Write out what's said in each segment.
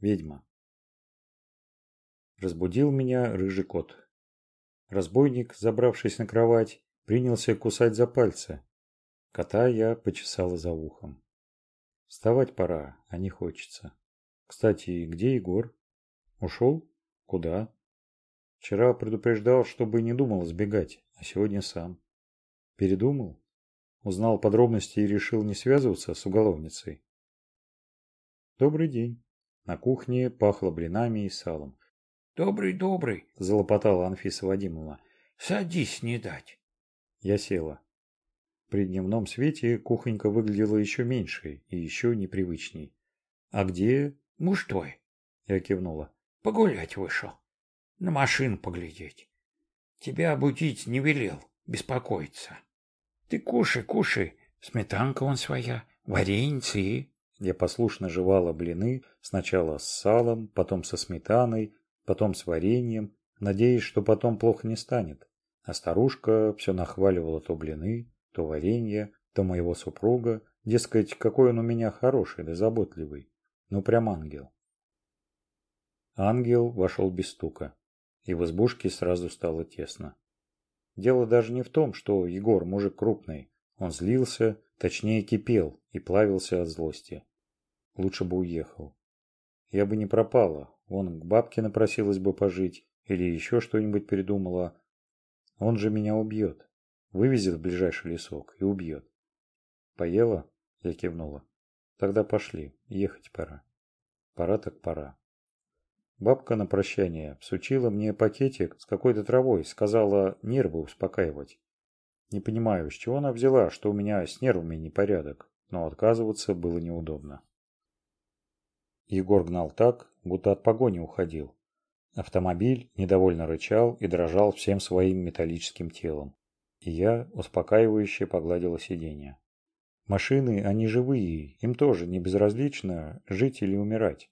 ведьма. Разбудил меня рыжий кот. Разбойник забравшись на кровать принялся кусать за пальцы. Кота я почесала за ухом. Вставать пора а не хочется. Кстати где егор? Ушел? Куда? Вчера предупреждал чтобы не думал сбегать а сегодня сам. Передумал? Узнал подробности и решил не связываться с уголовницей. Добрый день. На кухне пахло блинами и салом. «Добрый, добрый!» – залопотала Анфиса Вадимовна. «Садись, не дать!» Я села. При дневном свете кухонька выглядела еще меньше и еще непривычней. «А где...» «Муж твой!» – я кивнула. «Погулять вышел. На машину поглядеть. Тебя будить не велел, беспокоиться. Ты кушай, кушай. Сметанка вон своя, вареньцы. Я послушно жевала блины сначала с салом, потом со сметаной, потом с вареньем, надеясь, что потом плохо не станет. А старушка все нахваливала то блины, то варенье, то моего супруга. Дескать, какой он у меня хороший да заботливый. Ну, прям ангел. Ангел вошел без стука, и в избушке сразу стало тесно. Дело даже не в том, что Егор мужик крупный. Он злился, Точнее кипел и плавился от злости. Лучше бы уехал. Я бы не пропала. Он к бабке напросилась бы пожить или еще что-нибудь передумала. Он же меня убьет. Вывезет в ближайший лесок и убьет. Поела? Я кивнула. Тогда пошли. Ехать пора. Пора так пора. Бабка на прощание всучила мне пакетик с какой-то травой, сказала нервы успокаивать. Не понимаю, с чего она взяла, что у меня с нервами непорядок, но отказываться было неудобно. Егор гнал так, будто от погони уходил. Автомобиль недовольно рычал и дрожал всем своим металлическим телом. И я успокаивающе погладила сиденье. Машины, они живые, им тоже не безразлично жить или умирать.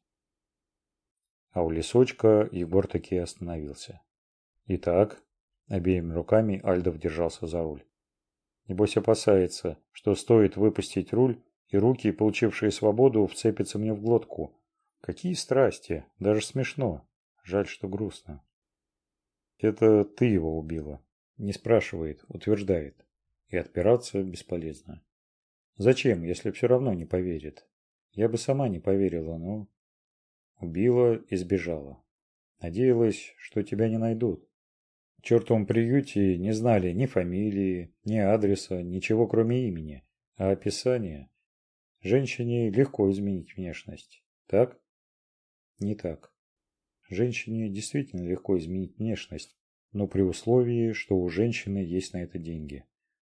А у лесочка Егор таки остановился. Итак, обеими руками Альдов держался за руль. Небось опасается, что стоит выпустить руль, и руки, получившие свободу, вцепятся мне в глотку. Какие страсти! Даже смешно. Жаль, что грустно. Это ты его убила. Не спрашивает, утверждает. И отпираться бесполезно. Зачем, если все равно не поверит? Я бы сама не поверила, но... Убила и сбежала. Надеялась, что тебя не найдут. Чертом приюте не знали ни фамилии, ни адреса, ничего кроме имени, а описания. Женщине легко изменить внешность, так? Не так. Женщине действительно легко изменить внешность, но при условии, что у женщины есть на это деньги.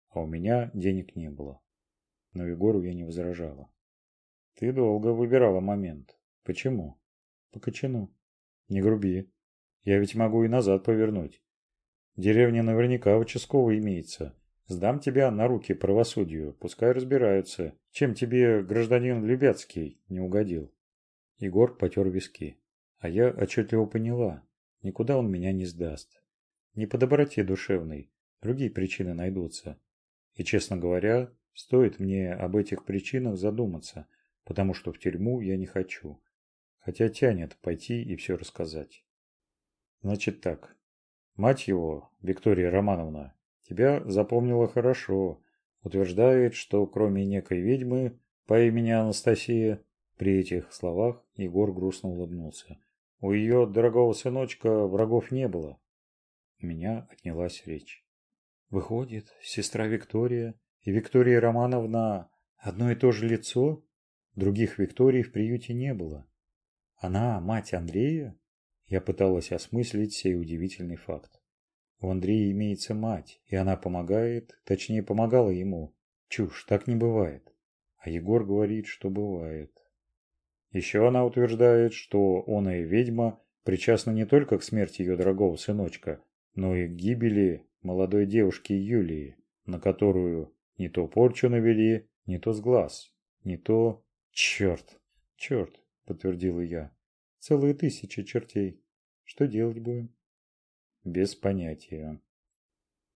А у меня денег не было. Но Егору я не возражала. Ты долго выбирала момент. Почему? По кочану. Не груби. Я ведь могу и назад повернуть. Деревня наверняка участковый имеется. Сдам тебя на руки правосудию, пускай разбираются, чем тебе гражданин Любецкий не угодил. Егор потер виски. А я отчетливо поняла, никуда он меня не сдаст. Не по доброте душевной, другие причины найдутся. И, честно говоря, стоит мне об этих причинах задуматься, потому что в тюрьму я не хочу. Хотя тянет пойти и все рассказать. Значит так, Мать его, Виктория Романовна, тебя запомнила хорошо. Утверждает, что кроме некой ведьмы по имени Анастасия, при этих словах Егор грустно улыбнулся. У ее дорогого сыночка врагов не было. Меня отнялась речь. Выходит, сестра Виктория и Виктория Романовна одно и то же лицо? Других Викторий в приюте не было. Она мать Андрея? Я пыталась осмыслить сей удивительный факт. У Андрея имеется мать, и она помогает, точнее помогала ему. Чушь, так не бывает. А Егор говорит, что бывает. Еще она утверждает, что он и ведьма причастна не только к смерти ее дорогого сыночка, но и к гибели молодой девушки Юлии, на которую не то порчу навели, не то с глаз, не то... Черт, черт, подтвердила я целые тысячи чертей. Что делать будем? Без понятия.